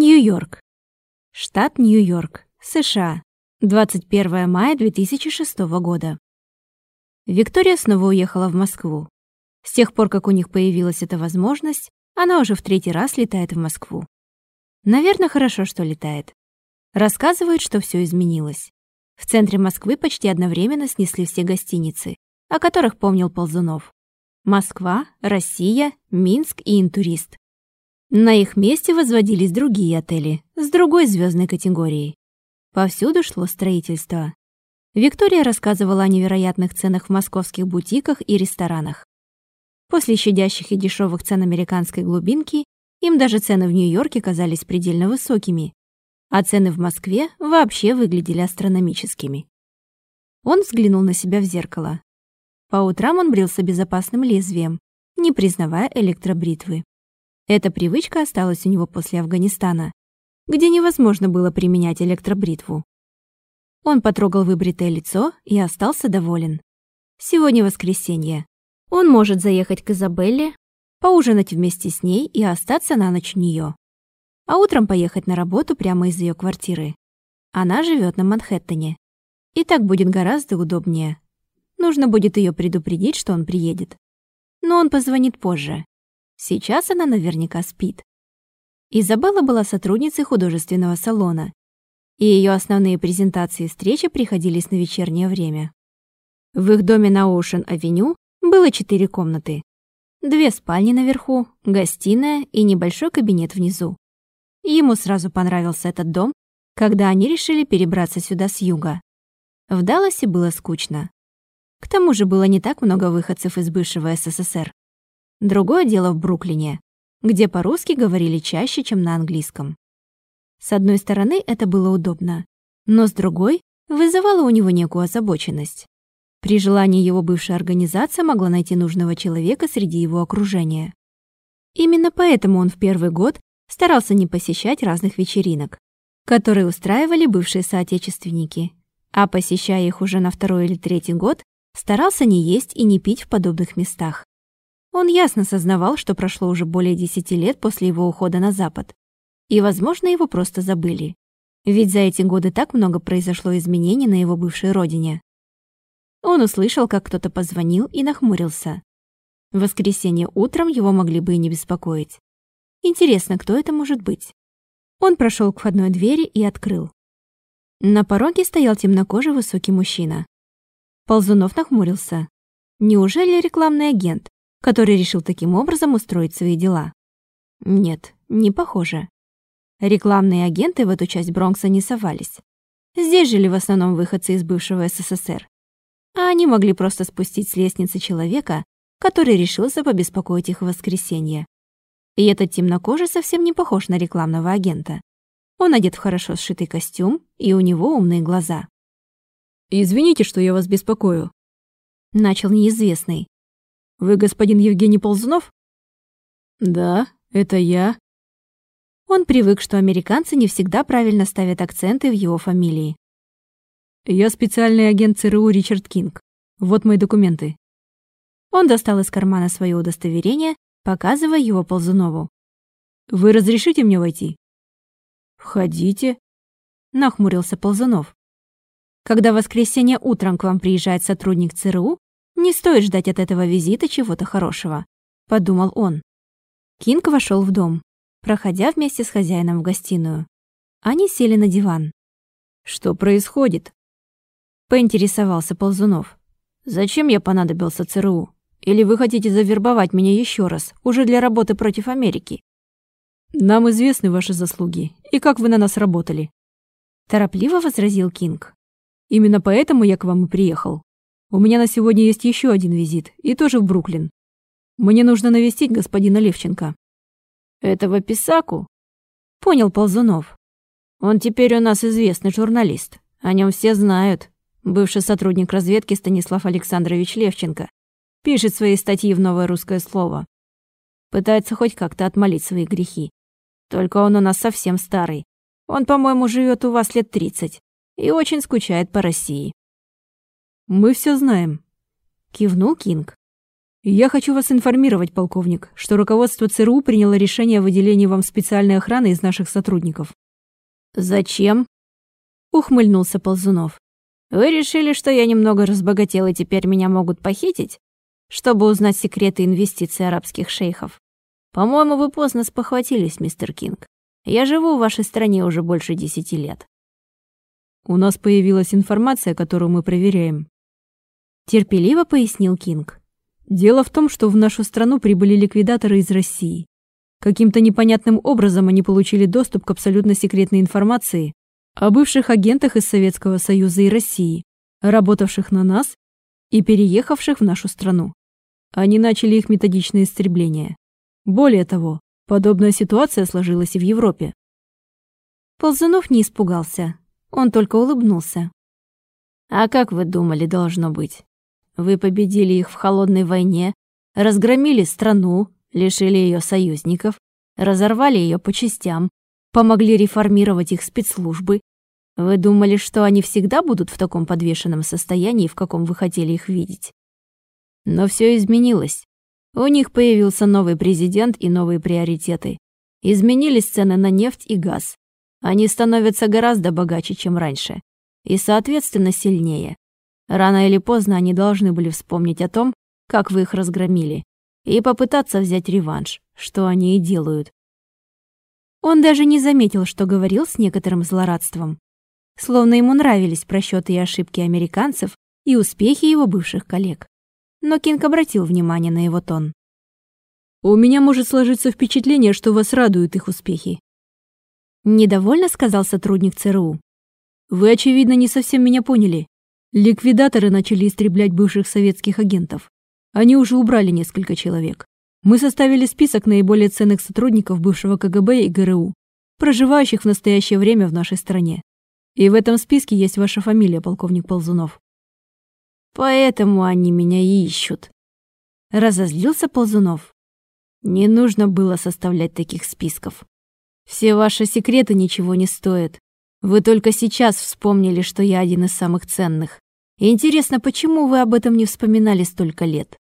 Нью-Йорк. Штат Нью-Йорк, США. 21 мая 2006 года. Виктория снова уехала в Москву. С тех пор, как у них появилась эта возможность, она уже в третий раз летает в Москву. Наверное, хорошо, что летает. Рассказывают, что все изменилось. В центре Москвы почти одновременно снесли все гостиницы, о которых помнил Ползунов. Москва, Россия, Минск и Интурист. На их месте возводились другие отели с другой звездной категорией. Повсюду шло строительство. Виктория рассказывала о невероятных ценах в московских бутиках и ресторанах. После щадящих и дешевых цен американской глубинки им даже цены в Нью-Йорке казались предельно высокими, а цены в Москве вообще выглядели астрономическими. Он взглянул на себя в зеркало. По утрам он брился безопасным лезвием, не признавая электробритвы. Эта привычка осталась у него после Афганистана, где невозможно было применять электробритву. Он потрогал выбритое лицо и остался доволен. Сегодня воскресенье. Он может заехать к Изабелле, поужинать вместе с ней и остаться на ночь у нее. А утром поехать на работу прямо из ее квартиры. Она живет на Манхэттене. И так будет гораздо удобнее. Нужно будет ее предупредить, что он приедет. Но он позвонит позже. Сейчас она наверняка спит. Изабелла была сотрудницей художественного салона, и ее основные презентации и встречи приходились на вечернее время. В их доме на Оушен-авеню было четыре комнаты. Две спальни наверху, гостиная и небольшой кабинет внизу. Ему сразу понравился этот дом, когда они решили перебраться сюда с юга. В Далласе было скучно. К тому же было не так много выходцев из бывшего СССР. Другое дело в Бруклине, где по-русски говорили чаще, чем на английском. С одной стороны, это было удобно, но с другой вызывало у него некую озабоченность. При желании его бывшая организация могла найти нужного человека среди его окружения. Именно поэтому он в первый год старался не посещать разных вечеринок, которые устраивали бывшие соотечественники, а посещая их уже на второй или третий год, старался не есть и не пить в подобных местах. Он ясно сознавал, что прошло уже более десяти лет после его ухода на Запад, и, возможно, его просто забыли. Ведь за эти годы так много произошло изменений на его бывшей родине. Он услышал, как кто-то позвонил и нахмурился. В воскресенье утром его могли бы и не беспокоить. Интересно, кто это может быть? Он прошел к входной двери и открыл. На пороге стоял темнокожий высокий мужчина. Ползунов нахмурился. Неужели рекламный агент, который решил таким образом устроить свои дела? Нет, не похоже. Рекламные агенты в эту часть Бронкса не совались. Здесь жили в основном выходцы из бывшего СССР. А они могли просто спустить с лестницы человека, который решился побеспокоить их в воскресенье. И этот темнокожий совсем не похож на рекламного агента. Он одет в хорошо сшитый костюм, и у него умные глаза. «Извините, что я вас беспокою», — начал неизвестный. «Вы господин Евгений Ползунов?» «Да, это я». Он привык, что американцы не всегда правильно ставят акценты в его фамилии. «Я специальный агент ЦРУ Ричард Кинг. Вот мои документы». Он достал из кармана свое удостоверение показывая его Ползунову. «Вы разрешите мне войти?» «Входите», — нахмурился Ползунов. «Когда в воскресенье утром к вам приезжает сотрудник ЦРУ, не стоит ждать от этого визита чего-то хорошего», — подумал он. Кинг вошел в дом, проходя вместе с хозяином в гостиную. Они сели на диван. «Что происходит?» — поинтересовался Ползунов. «Зачем я понадобился ЦРУ?» Или вы хотите завербовать меня еще раз, уже для работы против Америки? Нам известны ваши заслуги и как вы на нас работали. Торопливо возразил Кинг. Именно поэтому я к вам и приехал. У меня на сегодня есть еще один визит, и тоже в Бруклин. Мне нужно навестить господина Левченко. Этого писаку? Понял Ползунов. Он теперь у нас известный журналист. О нем все знают. Бывший сотрудник разведки Станислав Александрович Левченко. Пишет свои статьи в «Новое русское слово». Пытается хоть как-то отмолить свои грехи. Только он у нас совсем старый. Он, по-моему, живет у вас лет тридцать и очень скучает по России. «Мы все знаем», — кивнул Кинг. Я хочу вас информировать, полковник, что руководство ЦРУ приняло решение о выделении вам специальной охраны из наших сотрудников. Зачем? Ухмыльнулся Ползунов. Вы решили, что я немного разбогател и теперь меня могут похитить? Чтобы узнать секреты инвестиций арабских шейхов. По-моему, вы поздно спохватились, мистер Кинг. Я живу в вашей стране уже больше десяти лет. У нас появилась информация, которую мы проверяем. Терпеливо пояснил Кинг. Дело в том, что в нашу страну прибыли ликвидаторы из России. Каким-то непонятным образом они получили доступ к абсолютно секретной информации о бывших агентах из Советского Союза и России, работавших на нас и переехавших в нашу страну. Они начали их методичное истребление. Более того, подобная ситуация сложилась и в Европе. Ползунов не испугался, он только улыбнулся. «А как вы думали, должно быть? Вы победили их в холодной войне, разгромили страну, лишили ее союзников, разорвали ее по частям, помогли реформировать их спецслужбы. Вы думали, что они всегда будут в таком подвешенном состоянии, в каком вы хотели их видеть? Но все изменилось. У них появился новый президент и новые приоритеты. Изменились цены на нефть и газ. Они становятся гораздо богаче, чем раньше. И, соответственно, сильнее. Рано или поздно они должны были вспомнить о том, как вы их разгромили, и попытаться взять реванш, что они и делают. Он даже не заметил, что говорил с некоторым злорадством. Словно ему нравились просчеты и ошибки американцев и успехи его бывших коллег. Но Кинг обратил внимание на его тон. «У меня может сложиться впечатление, что вас радуют их успехи», Недовольно сказал сотрудник ЦРУ. Вы, очевидно, не совсем меня поняли. Ликвидаторы начали истреблять бывших советских агентов. Они уже убрали несколько человек. Мы составили список наиболее ценных сотрудников бывшего КГБ и ГРУ, проживающих в настоящее время в нашей стране. И в этом списке есть ваша фамилия, полковник Ползунов. Поэтому они меня и ищут. Разозлился Ползунов. Не нужно было составлять таких списков. Все ваши секреты ничего не стоят. Вы только сейчас вспомнили, что я один из самых ценных. Интересно, почему вы об этом не вспоминали столько лет?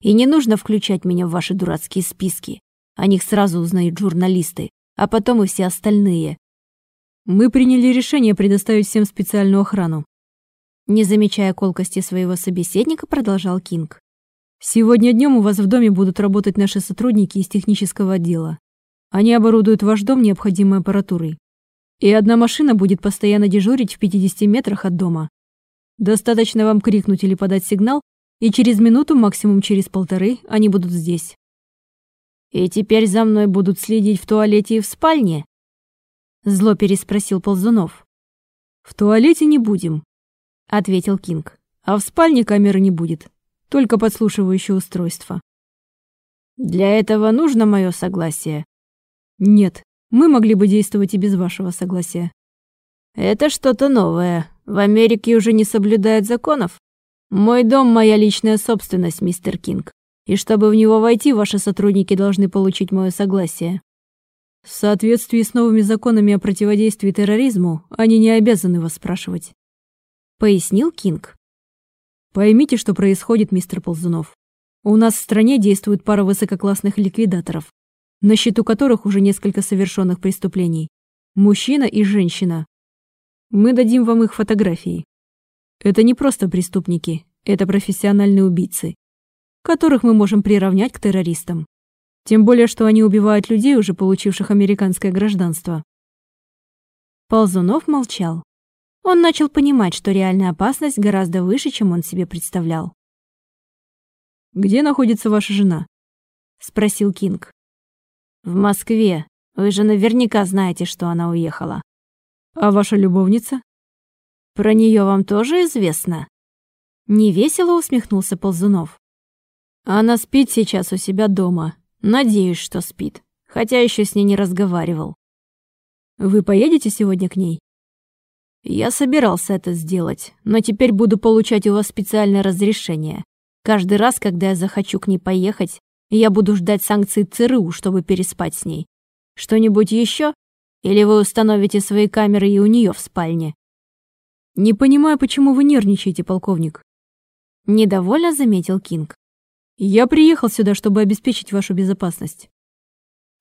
И не нужно включать меня в ваши дурацкие списки. О них сразу узнают журналисты, а потом и все остальные. Мы приняли решение предоставить всем специальную охрану. Не замечая колкости своего собеседника, продолжал Кинг. Сегодня днем у вас в доме будут работать наши сотрудники из технического отдела. Они оборудуют ваш дом необходимой аппаратурой. И одна машина будет постоянно дежурить в 50 метрах от дома. Достаточно вам крикнуть или подать сигнал, и через минуту, максимум через полторы, они будут здесь. «И теперь за мной будут следить в туалете и в спальне?» Зло переспросил Ползунов. «В туалете не будем», — ответил Кинг. «А в спальне камеры не будет, только подслушивающее устройство». «Для этого нужно мое согласие?» Нет, мы могли бы действовать и без вашего согласия. Это что-то новое. В Америке уже не соблюдают законов. Мой дом – моя личная собственность, мистер Кинг. И чтобы в него войти, ваши сотрудники должны получить мое согласие. В соответствии с новыми законами о противодействии терроризму, они не обязаны вас спрашивать. Пояснил Кинг. Поймите, что происходит, мистер Ползунов. У нас в стране действует пара высококлассных ликвидаторов, на счету которых уже несколько совершенных преступлений. Мужчина и женщина. Мы дадим вам их фотографии. Это не просто преступники, это профессиональные убийцы, которых мы можем приравнять к террористам. Тем более, что они убивают людей, уже получивших американское гражданство. Ползунов молчал. Он начал понимать, что реальная опасность гораздо выше, чем он себе представлял. «Где находится ваша жена?» — спросил Кинг. В Москве. Вы же наверняка знаете, что она уехала. А ваша любовница? Про нее вам тоже известно? Невесело усмехнулся Ползунов. Она спит сейчас у себя дома. Надеюсь, что спит. Хотя еще с ней не разговаривал. Вы поедете сегодня к ней? Я собирался это сделать, но теперь буду получать у вас специальное разрешение. Каждый раз, когда я захочу к ней поехать, я буду ждать санкций ЦРУ, чтобы переспать с ней. Что-нибудь еще? Или вы установите свои камеры и у нее в спальне? Не понимаю, почему вы нервничаете, полковник. Недовольно заметил Кинг. Я приехал сюда, чтобы обеспечить вашу безопасность.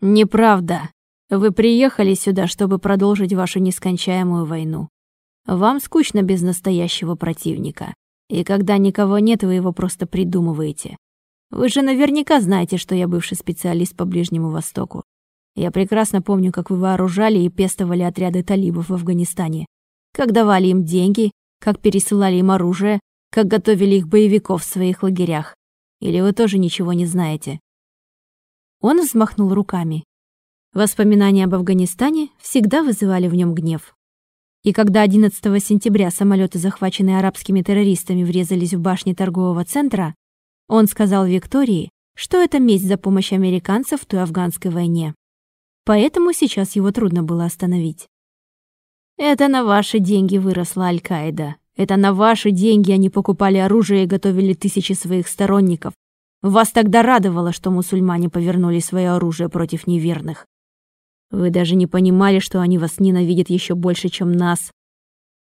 Неправда. Вы приехали сюда, чтобы продолжить вашу нескончаемую войну. Вам скучно без настоящего противника. И когда никого нет, вы его просто придумываете. Вы же наверняка знаете, что я бывший специалист по Ближнему Востоку. Я прекрасно помню, как вы вооружали и пестовали отряды талибов в Афганистане. Как давали им деньги, как пересылали им оружие, как готовили их боевиков в своих лагерях. Или вы тоже ничего не знаете?» Он взмахнул руками. Воспоминания об Афганистане всегда вызывали в нем гнев. И когда 11 сентября самолеты, захваченные арабскими террористами, врезались в башни торгового центра, он сказал Виктории, что это месть за помощь американцев в той афганской войне. Поэтому сейчас его трудно было остановить. «Это на ваши деньги выросла Аль-Каида. Это на ваши деньги они покупали оружие и готовили тысячи своих сторонников. Вас тогда радовало, что мусульмане повернули свое оружие против неверных. Вы даже не понимали, что они вас ненавидят еще больше, чем нас.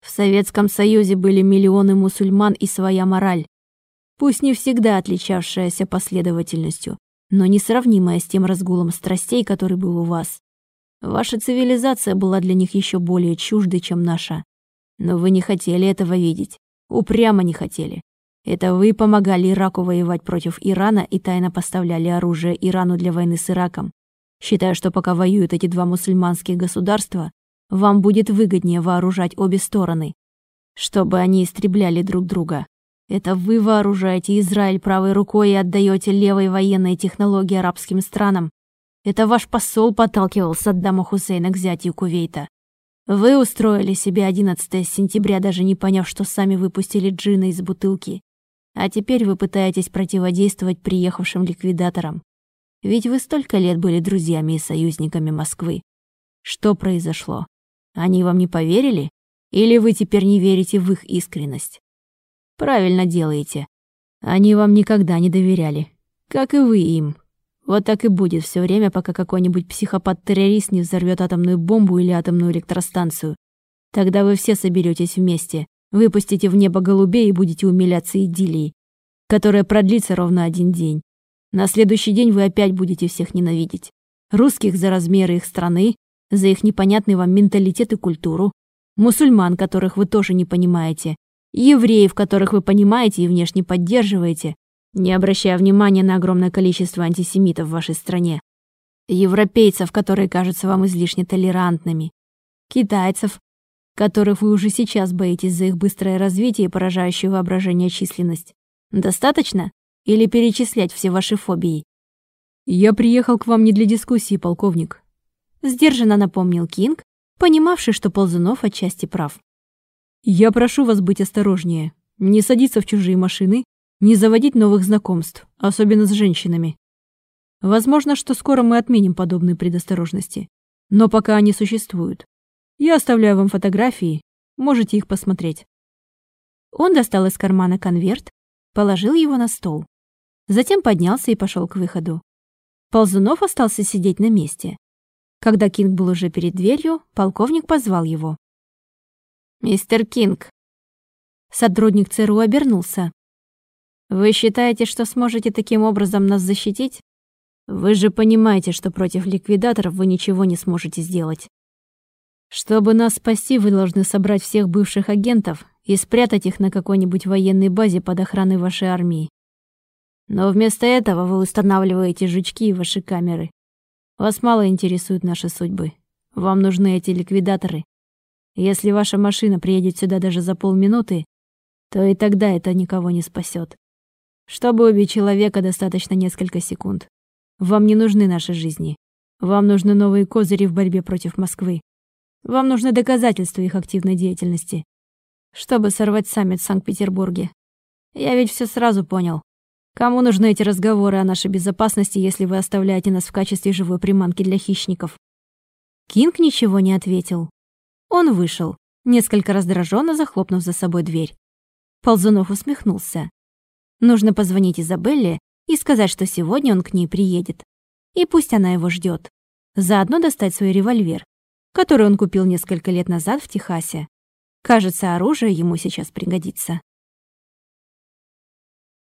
В Советском Союзе были миллионы мусульман и своя мораль, пусть не всегда отличавшаяся последовательностью, но несравнимая с тем разгулом страстей, который был у вас. Ваша цивилизация была для них еще более чуждой, чем наша. Но вы не хотели этого видеть. Упрямо не хотели. Это вы помогали Ираку воевать против Ирана и тайно поставляли оружие Ирану для войны с Ираком. Считая, что пока воюют эти два мусульманские государства, вам будет выгоднее вооружать обе стороны, чтобы они истребляли друг друга. Это вы вооружаете Израиль правой рукой и отдаете левой военные технологии арабским странам. Это ваш посол подталкивал Саддама Хусейна к взятию Кувейта. Вы устроили себе 11 сентября, даже не поняв, что сами выпустили джина из бутылки. А теперь вы пытаетесь противодействовать приехавшим ликвидаторам. Ведь вы столько лет были друзьями и союзниками Москвы. Что произошло? Они вам не поверили? Или вы теперь не верите в их искренность? Правильно делаете. Они вам никогда не доверяли. Как и вы им. Вот так и будет все время, пока какой-нибудь психопат-террорист не взорвет атомную бомбу или атомную электростанцию. Тогда вы все соберетесь вместе, выпустите в небо голубей и будете умиляться идиллией, которая продлится ровно один день. На следующий день вы опять будете всех ненавидеть. Русских за размеры их страны, за их непонятный вам менталитет и культуру, мусульман, которых вы тоже не понимаете, евреев, которых вы понимаете и внешне поддерживаете, не обращая внимания на огромное количество антисемитов в вашей стране, европейцев, которые кажутся вам излишне толерантными, китайцев, которых вы уже сейчас боитесь за их быстрое развитие и поражающую воображение численность. Достаточно? Или перечислять все ваши фобии? Я приехал к вам не для дискуссии, полковник. Сдержанно напомнил Кинг, понимавший, что Ползунов отчасти прав. Я прошу вас быть осторожнее, не садиться в чужие машины, не заводить новых знакомств, особенно с женщинами. Возможно, что скоро мы отменим подобные предосторожности, но пока они существуют. Я оставляю вам фотографии, можете их посмотреть. Он достал из кармана конверт, положил его на стол. Затем поднялся и пошел к выходу. Ползунов остался сидеть на месте. Когда Кинг был уже перед дверью, полковник позвал его. «Мистер Кинг». Сотрудник ЦРУ обернулся. «Вы считаете, что сможете таким образом нас защитить? Вы же понимаете, что против ликвидаторов вы ничего не сможете сделать. Чтобы нас спасти, вы должны собрать всех бывших агентов и спрятать их на какой-нибудь военной базе под охраной вашей армии. Но вместо этого вы устанавливаете жучки и ваши камеры. Вас мало интересуют наши судьбы. Вам нужны эти ликвидаторы, если ваша машина приедет сюда даже за полминуты, то и тогда это никого не спасет. Чтобы убить человека, достаточно несколько секунд. Вам не нужны наши жизни. Вам нужны новые козыри в борьбе против Москвы. Вам нужны доказательства их активной деятельности. Чтобы сорвать саммит в Санкт-Петербурге. Я ведь все сразу понял. Кому нужны эти разговоры о нашей безопасности, если вы оставляете нас в качестве живой приманки для хищников? Кинг ничего не ответил. Он вышел, несколько раздраженно захлопнув за собой дверь. Ползунов усмехнулся. Нужно позвонить Изабелле и сказать, что сегодня он к ней приедет. И пусть она его ждет. Заодно достать свой револьвер, который он купил несколько лет назад в Техасе. Кажется, оружие ему сейчас пригодится.